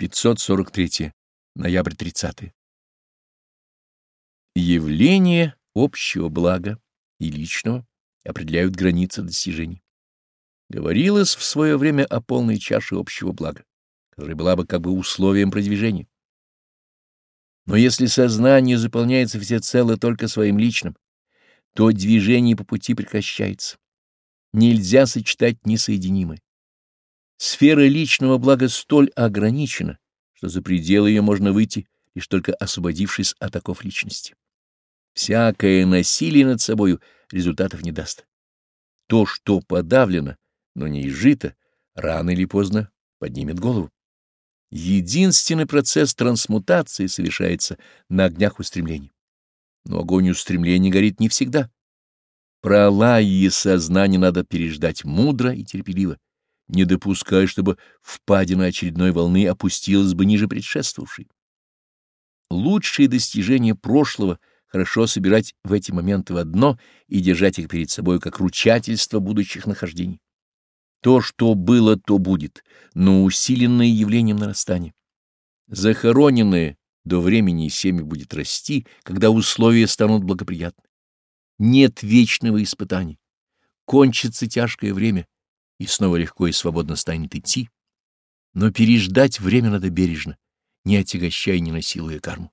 543. Ноябрь 30. Явление общего блага и личного определяют границы достижений. Говорилось в свое время о полной чаше общего блага, которая была бы как бы условием продвижения. Но если сознание заполняется всецело только своим личным, то движение по пути прекращается. Нельзя сочетать несоединимое. Сфера личного блага столь ограничена, что за пределы ее можно выйти, лишь только освободившись от оков личности. Всякое насилие над собою результатов не даст. То, что подавлено, но не изжито, рано или поздно поднимет голову. Единственный процесс трансмутации совершается на огнях устремлений. Но огонь устремлений горит не всегда. Пролаи сознание надо переждать мудро и терпеливо не допуская, чтобы впадина очередной волны опустилась бы ниже предшествовавшей. Лучшие достижения прошлого хорошо собирать в эти моменты в одно и держать их перед собой как ручательство будущих нахождений. То, что было, то будет, но усиленное явлением нарастания. Захороненное до времени семя будет расти, когда условия станут благоприятны. Нет вечного испытания. Кончится тяжкое время — и снова легко и свободно станет идти, но переждать время надо бережно, не отягощая и не насилуя карму.